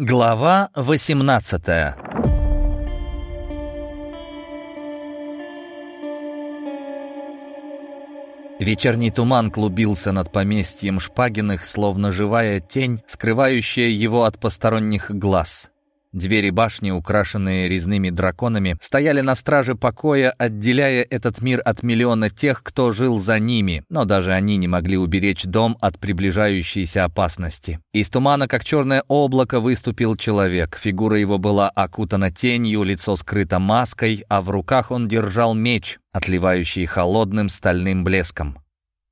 Глава 18 Вечерний туман клубился над поместьем Шпагиных, словно живая тень, скрывающая его от посторонних глаз. Двери башни, украшенные резными драконами, стояли на страже покоя, отделяя этот мир от миллиона тех, кто жил за ними, но даже они не могли уберечь дом от приближающейся опасности. Из тумана, как черное облако, выступил человек. Фигура его была окутана тенью, лицо скрыто маской, а в руках он держал меч, отливающий холодным стальным блеском.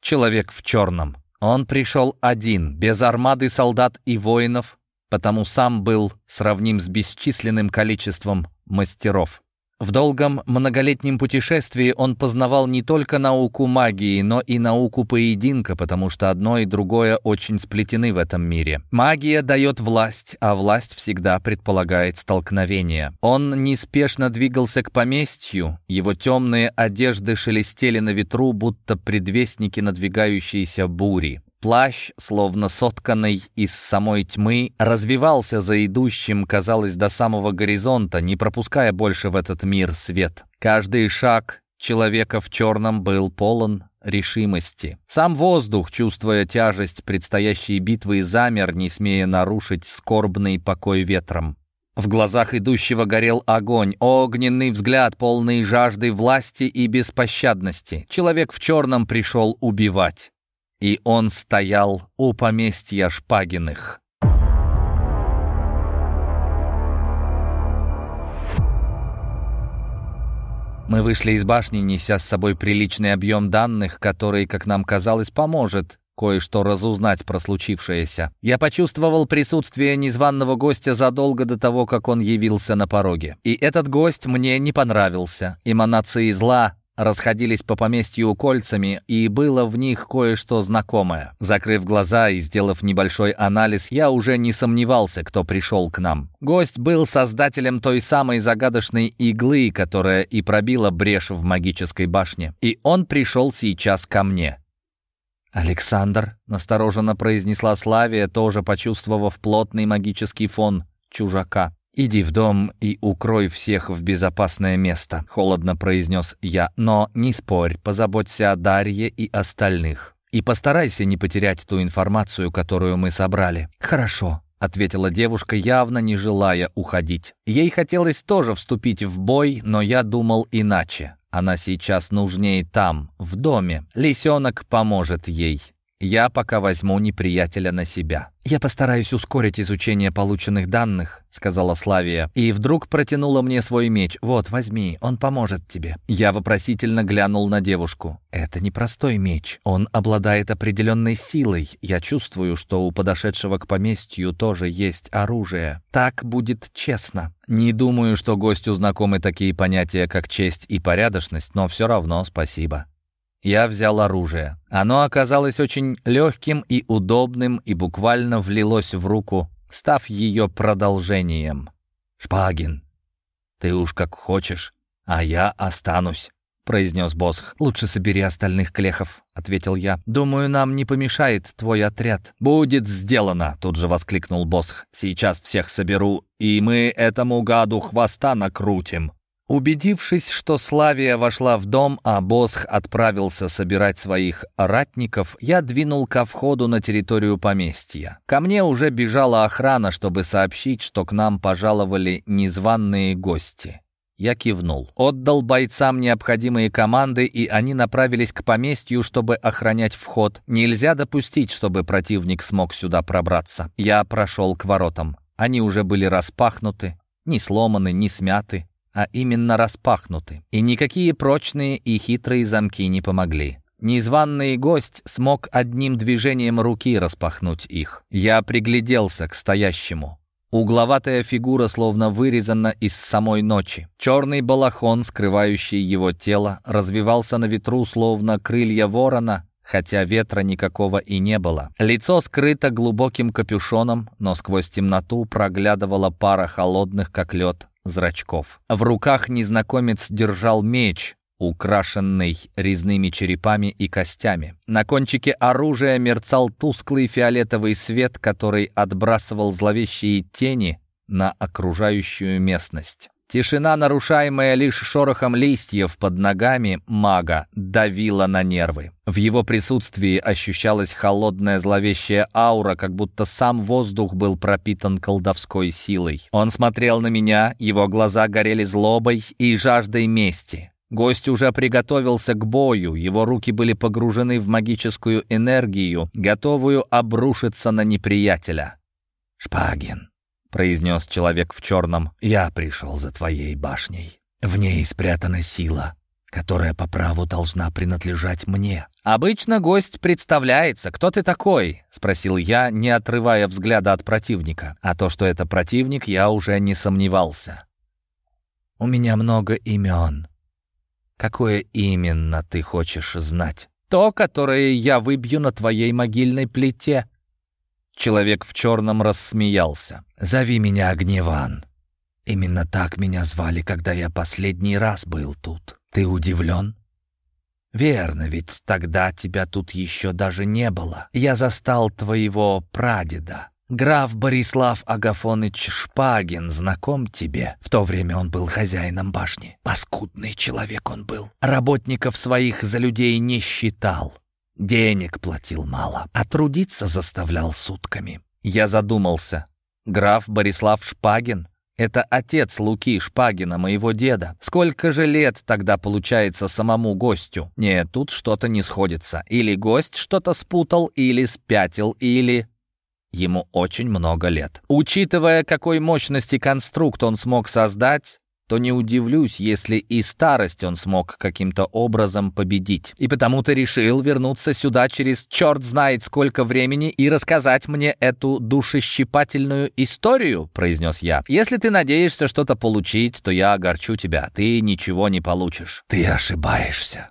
Человек в черном. Он пришел один, без армады солдат и воинов, потому сам был сравним с бесчисленным количеством мастеров. В долгом многолетнем путешествии он познавал не только науку магии, но и науку поединка, потому что одно и другое очень сплетены в этом мире. Магия дает власть, а власть всегда предполагает столкновение. Он неспешно двигался к поместью, его темные одежды шелестели на ветру, будто предвестники надвигающейся бури. Плащ, словно сотканный из самой тьмы, развивался за идущим, казалось, до самого горизонта, не пропуская больше в этот мир свет. Каждый шаг человека в черном был полон решимости. Сам воздух, чувствуя тяжесть предстоящей битвы, замер, не смея нарушить скорбный покой ветром. В глазах идущего горел огонь, огненный взгляд, полный жажды власти и беспощадности. Человек в черном пришел убивать и он стоял у поместья Шпагиных. Мы вышли из башни, неся с собой приличный объем данных, который, как нам казалось, поможет кое-что разузнать про случившееся. Я почувствовал присутствие незваного гостя задолго до того, как он явился на пороге. И этот гость мне не понравился. Эманации зла расходились по поместью кольцами, и было в них кое-что знакомое. Закрыв глаза и сделав небольшой анализ, я уже не сомневался, кто пришел к нам. Гость был создателем той самой загадочной иглы, которая и пробила брешь в магической башне. И он пришел сейчас ко мне. «Александр», — настороженно произнесла Славия, тоже почувствовав плотный магический фон чужака. «Иди в дом и укрой всех в безопасное место», — холодно произнес я. «Но не спорь, позаботься о Дарье и остальных. И постарайся не потерять ту информацию, которую мы собрали». «Хорошо», — ответила девушка, явно не желая уходить. Ей хотелось тоже вступить в бой, но я думал иначе. Она сейчас нужнее там, в доме. Лисенок поможет ей. Я пока возьму неприятеля на себя. «Я постараюсь ускорить изучение полученных данных», — сказала Славия, и вдруг протянула мне свой меч. «Вот, возьми, он поможет тебе». Я вопросительно глянул на девушку. «Это не простой меч. Он обладает определенной силой. Я чувствую, что у подошедшего к поместью тоже есть оружие. Так будет честно». Не думаю, что гостю знакомы такие понятия, как честь и порядочность, но все равно спасибо. Я взял оружие. Оно оказалось очень легким и удобным и буквально влилось в руку, став ее продолжением. «Шпагин, ты уж как хочешь, а я останусь», — произнес Босх. «Лучше собери остальных клехов», — ответил я. «Думаю, нам не помешает твой отряд». «Будет сделано», — тут же воскликнул Босх. «Сейчас всех соберу, и мы этому гаду хвоста накрутим». Убедившись, что Славия вошла в дом, а Босх отправился собирать своих ратников, я двинул ко входу на территорию поместья. Ко мне уже бежала охрана, чтобы сообщить, что к нам пожаловали незваные гости. Я кивнул, отдал бойцам необходимые команды, и они направились к поместью, чтобы охранять вход. Нельзя допустить, чтобы противник смог сюда пробраться. Я прошел к воротам. Они уже были распахнуты, не сломаны, не смяты а именно распахнуты, и никакие прочные и хитрые замки не помогли. Незваный гость смог одним движением руки распахнуть их. Я пригляделся к стоящему. Угловатая фигура словно вырезана из самой ночи. Черный балахон, скрывающий его тело, развивался на ветру, словно крылья ворона, хотя ветра никакого и не было. Лицо скрыто глубоким капюшоном, но сквозь темноту проглядывала пара холодных, как лед, зрачков. В руках незнакомец держал меч, украшенный резными черепами и костями. На кончике оружия мерцал тусклый фиолетовый свет, который отбрасывал зловещие тени на окружающую местность. Тишина, нарушаемая лишь шорохом листьев под ногами мага, давила на нервы. В его присутствии ощущалась холодная зловещая аура, как будто сам воздух был пропитан колдовской силой. Он смотрел на меня, его глаза горели злобой и жаждой мести. Гость уже приготовился к бою, его руки были погружены в магическую энергию, готовую обрушиться на неприятеля. «Шпагин», — произнес человек в черном, — «я пришел за твоей башней. В ней спрятана сила, которая по праву должна принадлежать мне». «Обычно гость представляется. Кто ты такой?» — спросил я, не отрывая взгляда от противника. А то, что это противник, я уже не сомневался. «У меня много имен», Какое именно ты хочешь знать? То, которое я выбью на твоей могильной плите. Человек в черном рассмеялся. «Зови меня Огневан. Именно так меня звали, когда я последний раз был тут. Ты удивлен?» «Верно, ведь тогда тебя тут еще даже не было. Я застал твоего прадеда. Граф Борислав Агафоныч Шпагин знаком тебе? В то время он был хозяином башни. Паскудный человек он был. Работников своих за людей не считал. Денег платил мало, а трудиться заставлял сутками. Я задумался. Граф Борислав Шпагин? Это отец Луки Шпагина, моего деда. Сколько же лет тогда получается самому гостю? Нет, тут что-то не сходится. Или гость что-то спутал, или спятил, или... Ему очень много лет. Учитывая, какой мощности конструкт он смог создать, то не удивлюсь, если и старость он смог каким-то образом победить. И потому ты решил вернуться сюда через черт знает сколько времени и рассказать мне эту душещипательную историю, произнес я. Если ты надеешься что-то получить, то я огорчу тебя. Ты ничего не получишь. Ты ошибаешься,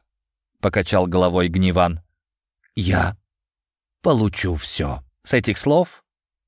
покачал головой Гневан. Я получу все. С этих слов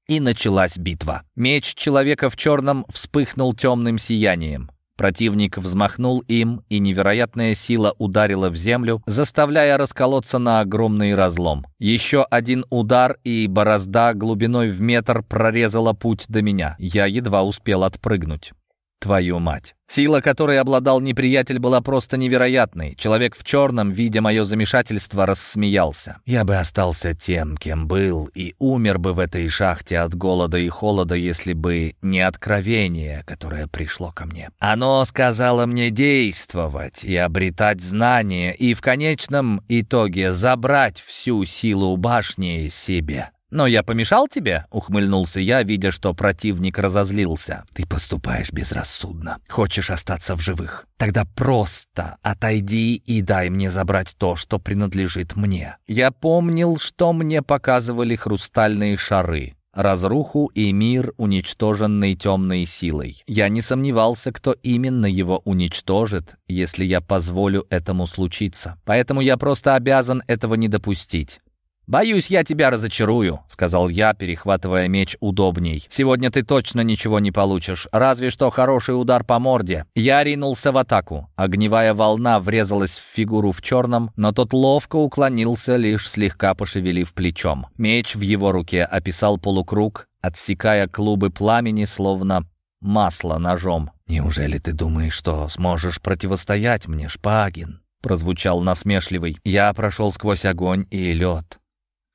и началась битва. Меч человека в черном вспыхнул темным сиянием. Противник взмахнул им, и невероятная сила ударила в землю, заставляя расколоться на огромный разлом. Еще один удар, и борозда глубиной в метр прорезала путь до меня. Я едва успел отпрыгнуть. Твою мать. Сила, которой обладал неприятель, была просто невероятной. Человек в черном, видя мое замешательство, рассмеялся. «Я бы остался тем, кем был, и умер бы в этой шахте от голода и холода, если бы не откровение, которое пришло ко мне. Оно сказало мне действовать и обретать знания, и в конечном итоге забрать всю силу башни себе». «Но я помешал тебе?» — ухмыльнулся я, видя, что противник разозлился. «Ты поступаешь безрассудно. Хочешь остаться в живых? Тогда просто отойди и дай мне забрать то, что принадлежит мне». Я помнил, что мне показывали хрустальные шары. Разруху и мир, уничтоженный темной силой. Я не сомневался, кто именно его уничтожит, если я позволю этому случиться. Поэтому я просто обязан этого не допустить. «Боюсь, я тебя разочарую», — сказал я, перехватывая меч удобней. «Сегодня ты точно ничего не получишь, разве что хороший удар по морде». Я ринулся в атаку. Огневая волна врезалась в фигуру в черном, но тот ловко уклонился, лишь слегка пошевелив плечом. Меч в его руке описал полукруг, отсекая клубы пламени, словно масло ножом. «Неужели ты думаешь, что сможешь противостоять мне, Шпагин?» прозвучал насмешливый. «Я прошел сквозь огонь и лед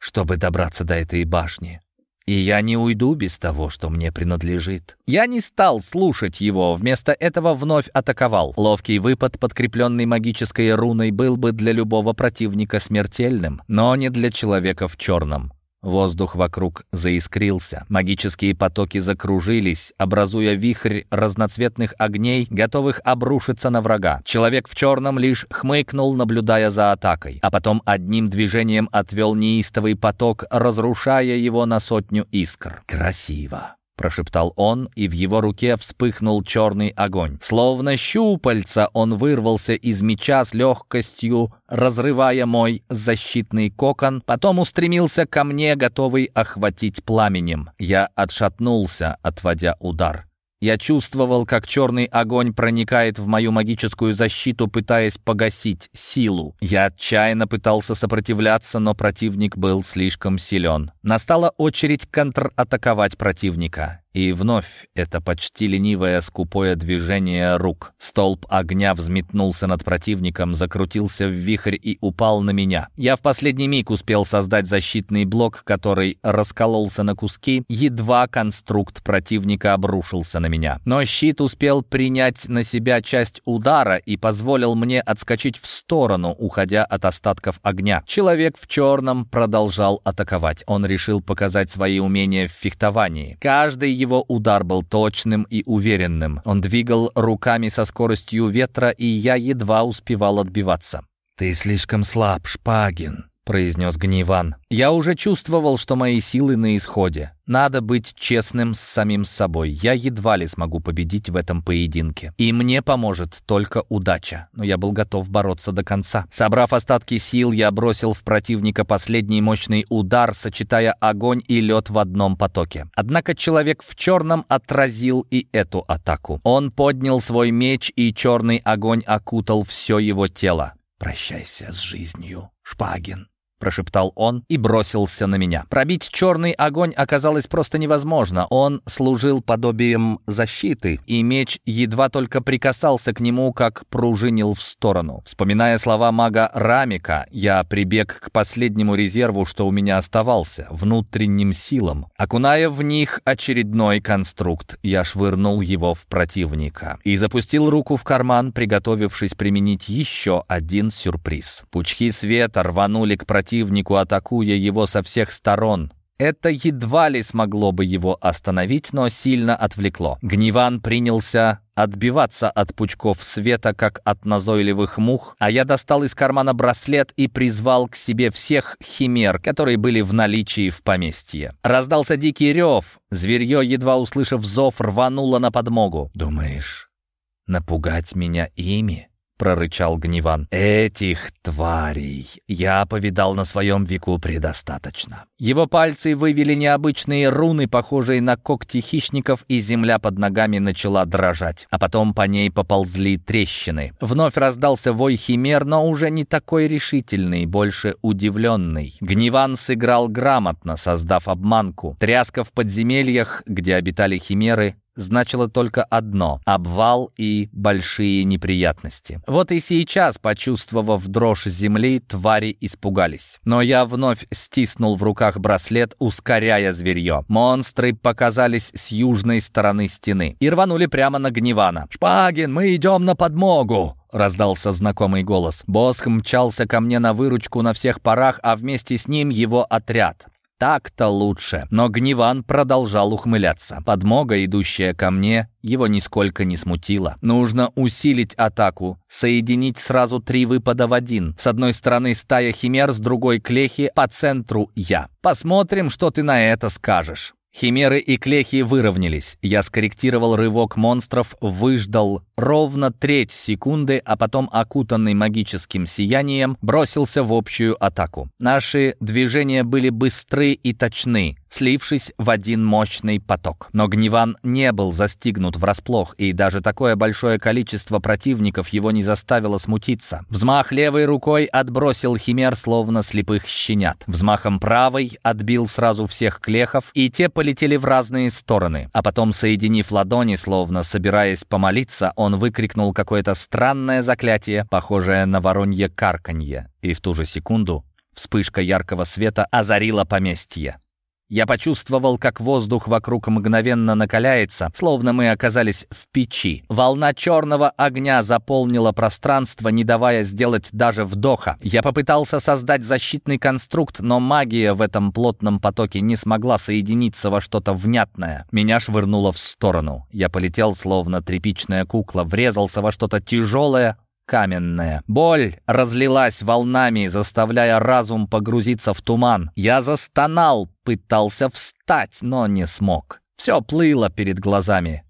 чтобы добраться до этой башни. И я не уйду без того, что мне принадлежит. Я не стал слушать его, вместо этого вновь атаковал. Ловкий выпад, подкрепленный магической руной, был бы для любого противника смертельным, но не для человека в черном. Воздух вокруг заискрился, магические потоки закружились, образуя вихрь разноцветных огней, готовых обрушиться на врага. Человек в черном лишь хмыкнул, наблюдая за атакой, а потом одним движением отвел неистовый поток, разрушая его на сотню искр. «Красиво!» — прошептал он, и в его руке вспыхнул черный огонь. Словно щупальца он вырвался из меча с легкостью, разрывая мой защитный кокон, потом устремился ко мне, готовый охватить пламенем. Я отшатнулся, отводя удар. Я чувствовал, как черный огонь проникает в мою магическую защиту, пытаясь погасить силу. Я отчаянно пытался сопротивляться, но противник был слишком силен. Настала очередь контратаковать противника. И вновь это почти ленивое скупое движение рук. Столб огня взметнулся над противником, закрутился в вихрь и упал на меня. Я в последний миг успел создать защитный блок, который раскололся на куски, едва конструкт противника обрушился на меня. Но щит успел принять на себя часть удара и позволил мне отскочить в сторону, уходя от остатков огня. Человек в черном продолжал атаковать. Он решил показать свои умения в фехтовании. Каждый его удар был точным и уверенным. Он двигал руками со скоростью ветра, и я едва успевал отбиваться. «Ты слишком слаб, Шпагин», — произнес Гневан. «Я уже чувствовал, что мои силы на исходе. Надо быть честным с самим собой. Я едва ли смогу победить в этом поединке. И мне поможет только удача. Но я был готов бороться до конца. Собрав остатки сил, я бросил в противника последний мощный удар, сочетая огонь и лед в одном потоке. Однако человек в черном отразил и эту атаку. Он поднял свой меч, и черный огонь окутал все его тело. «Прощайся с жизнью, Шпагин», — прошептал он и бросился на меня. Пробить черный огонь оказалось просто невозможно. Он служил подобием защиты, и меч едва только прикасался к нему, как пружинил в сторону. Вспоминая слова мага Рамика, я прибег к последнему резерву, что у меня оставался, внутренним силам. Окуная в них очередной конструкт, я швырнул его в противника и запустил руку в карман, приготовившись применить еще один сюрприз. Пучки света рванули к противнику, атакуя его со всех сторон. Это едва ли смогло бы его остановить, но сильно отвлекло. Гневан принялся отбиваться от пучков света, как от назойливых мух, а я достал из кармана браслет и призвал к себе всех химер, которые были в наличии в поместье. Раздался дикий рев, зверье, едва услышав зов, рвануло на подмогу. «Думаешь, напугать меня ими?» Прорычал Гневан. «Этих тварей я повидал на своем веку предостаточно». Его пальцы вывели необычные руны, похожие на когти хищников, и земля под ногами начала дрожать. А потом по ней поползли трещины. Вновь раздался вой химер, но уже не такой решительный, больше удивленный. Гневан сыграл грамотно, создав обманку. Тряска в подземельях, где обитали химеры, значило только одно — обвал и большие неприятности. Вот и сейчас, почувствовав дрожь земли, твари испугались. Но я вновь стиснул в руках браслет, ускоряя зверье. Монстры показались с южной стороны стены и рванули прямо на Гневана. «Шпагин, мы идем на подмогу!» — раздался знакомый голос. Босх мчался ко мне на выручку на всех парах, а вместе с ним его отряд. Так-то лучше. Но Гневан продолжал ухмыляться. Подмога, идущая ко мне, его нисколько не смутила. Нужно усилить атаку, соединить сразу три выпада в один. С одной стороны стая химер, с другой клехи, по центру я. Посмотрим, что ты на это скажешь. Химеры и клехи выровнялись. Я скорректировал рывок монстров, выждал ровно треть секунды, а потом, окутанный магическим сиянием, бросился в общую атаку. Наши движения были быстры и точны слившись в один мощный поток. Но Гневан не был застигнут врасплох, и даже такое большое количество противников его не заставило смутиться. Взмах левой рукой отбросил химер, словно слепых щенят. Взмахом правой отбил сразу всех клехов, и те полетели в разные стороны. А потом, соединив ладони, словно собираясь помолиться, он выкрикнул какое-то странное заклятие, похожее на воронье карканье. И в ту же секунду Вспышка яркого света озарила поместье. Я почувствовал, как воздух вокруг мгновенно накаляется, словно мы оказались в печи. Волна черного огня заполнила пространство, не давая сделать даже вдоха. Я попытался создать защитный конструкт, но магия в этом плотном потоке не смогла соединиться во что-то внятное. Меня швырнуло в сторону. Я полетел, словно тряпичная кукла, врезался во что-то тяжелое, каменное. Боль разлилась волнами, заставляя разум погрузиться в туман. Я застонал, пытался встать, но не смог. Все плыло перед глазами.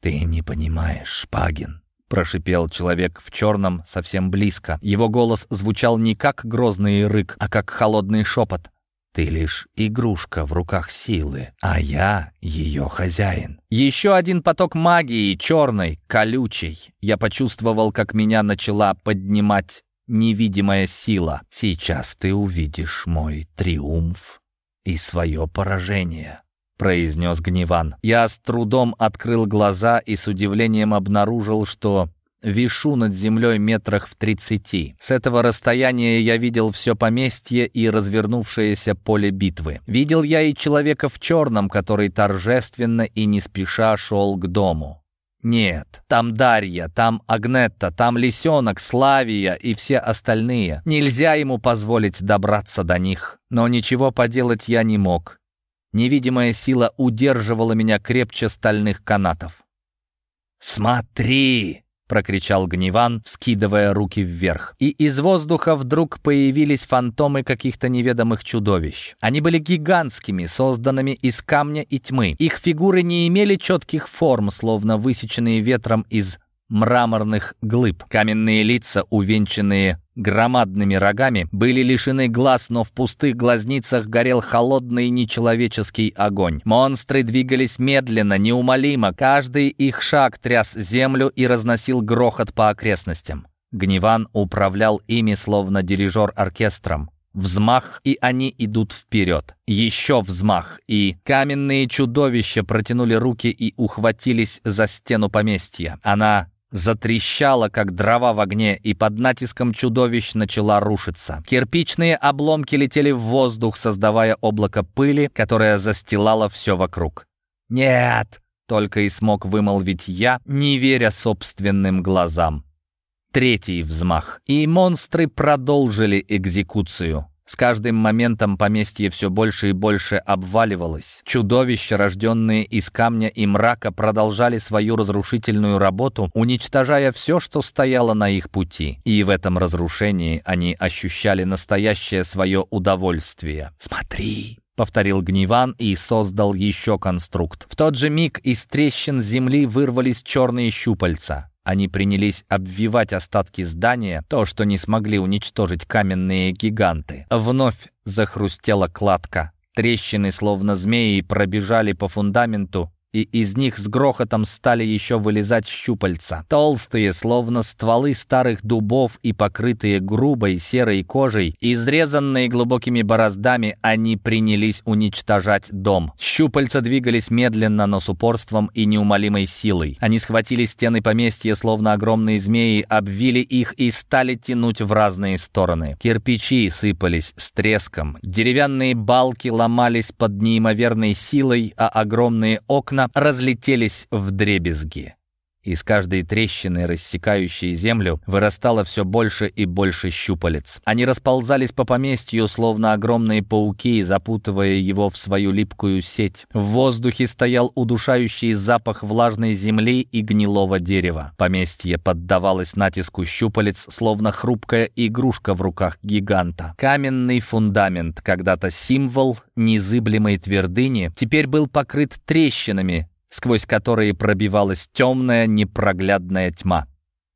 «Ты не понимаешь, Шпагин», — прошипел человек в черном совсем близко. Его голос звучал не как грозный рык, а как холодный шепот. «Ты лишь игрушка в руках силы, а я ее хозяин. Еще один поток магии, черный, колючий. Я почувствовал, как меня начала поднимать невидимая сила. Сейчас ты увидишь мой триумф и свое поражение. — произнес Гневан. Я с трудом открыл глаза и с удивлением обнаружил, что вишу над землей метрах в тридцати. С этого расстояния я видел все поместье и развернувшееся поле битвы. Видел я и человека в черном, который торжественно и не спеша шел к дому. Нет, там Дарья, там Агнетта, там Лисенок, Славия и все остальные. Нельзя ему позволить добраться до них. Но ничего поделать я не мог. Невидимая сила удерживала меня крепче стальных канатов. «Смотри!» — прокричал Гневан, вскидывая руки вверх. И из воздуха вдруг появились фантомы каких-то неведомых чудовищ. Они были гигантскими, созданными из камня и тьмы. Их фигуры не имели четких форм, словно высеченные ветром из мраморных глыб. Каменные лица, увенчанные громадными рогами, были лишены глаз, но в пустых глазницах горел холодный нечеловеческий огонь. Монстры двигались медленно, неумолимо, каждый их шаг тряс землю и разносил грохот по окрестностям. Гневан управлял ими, словно дирижер оркестром. Взмах, и они идут вперед. Еще взмах, и каменные чудовища протянули руки и ухватились за стену поместья. Она затрещала, как дрова в огне, и под натиском чудовищ начала рушиться. Кирпичные обломки летели в воздух, создавая облако пыли, которое застилало все вокруг. «Нет!» — только и смог вымолвить я, не веря собственным глазам. Третий взмах, и монстры продолжили экзекуцию. С каждым моментом поместье все больше и больше обваливалось. Чудовища, рожденные из камня и мрака, продолжали свою разрушительную работу, уничтожая все, что стояло на их пути. И в этом разрушении они ощущали настоящее свое удовольствие. «Смотри!» — повторил Гневан и создал еще конструкт. В тот же миг из трещин земли вырвались черные щупальца. Они принялись обвивать остатки здания, то, что не смогли уничтожить каменные гиганты. Вновь захрустела кладка. Трещины, словно змеи, пробежали по фундаменту, и из них с грохотом стали еще вылезать щупальца. Толстые, словно стволы старых дубов и покрытые грубой серой кожей, изрезанные глубокими бороздами, они принялись уничтожать дом. Щупальца двигались медленно, но с упорством и неумолимой силой. Они схватили стены поместья, словно огромные змеи, обвили их и стали тянуть в разные стороны. Кирпичи сыпались с треском, деревянные балки ломались под неимоверной силой, а огромные окна окна разлетелись в дребезги. Из каждой трещины, рассекающей землю, вырастало все больше и больше щупалец. Они расползались по поместью, словно огромные пауки, запутывая его в свою липкую сеть. В воздухе стоял удушающий запах влажной земли и гнилого дерева. Поместье поддавалось натиску щупалец, словно хрупкая игрушка в руках гиганта. Каменный фундамент, когда-то символ незыблемой твердыни, теперь был покрыт трещинами, сквозь которые пробивалась темная непроглядная тьма.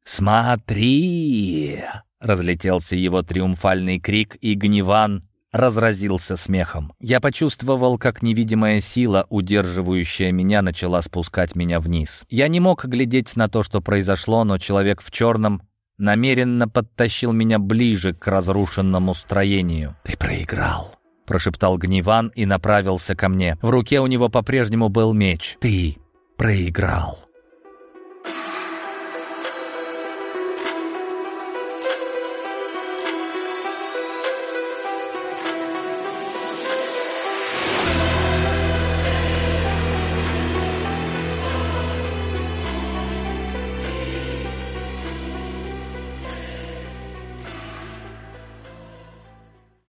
«Смотри!» — разлетелся его триумфальный крик, и Гневан разразился смехом. Я почувствовал, как невидимая сила, удерживающая меня, начала спускать меня вниз. Я не мог глядеть на то, что произошло, но человек в черном намеренно подтащил меня ближе к разрушенному строению. «Ты проиграл!» — прошептал Гневан и направился ко мне. В руке у него по-прежнему был меч. «Ты проиграл».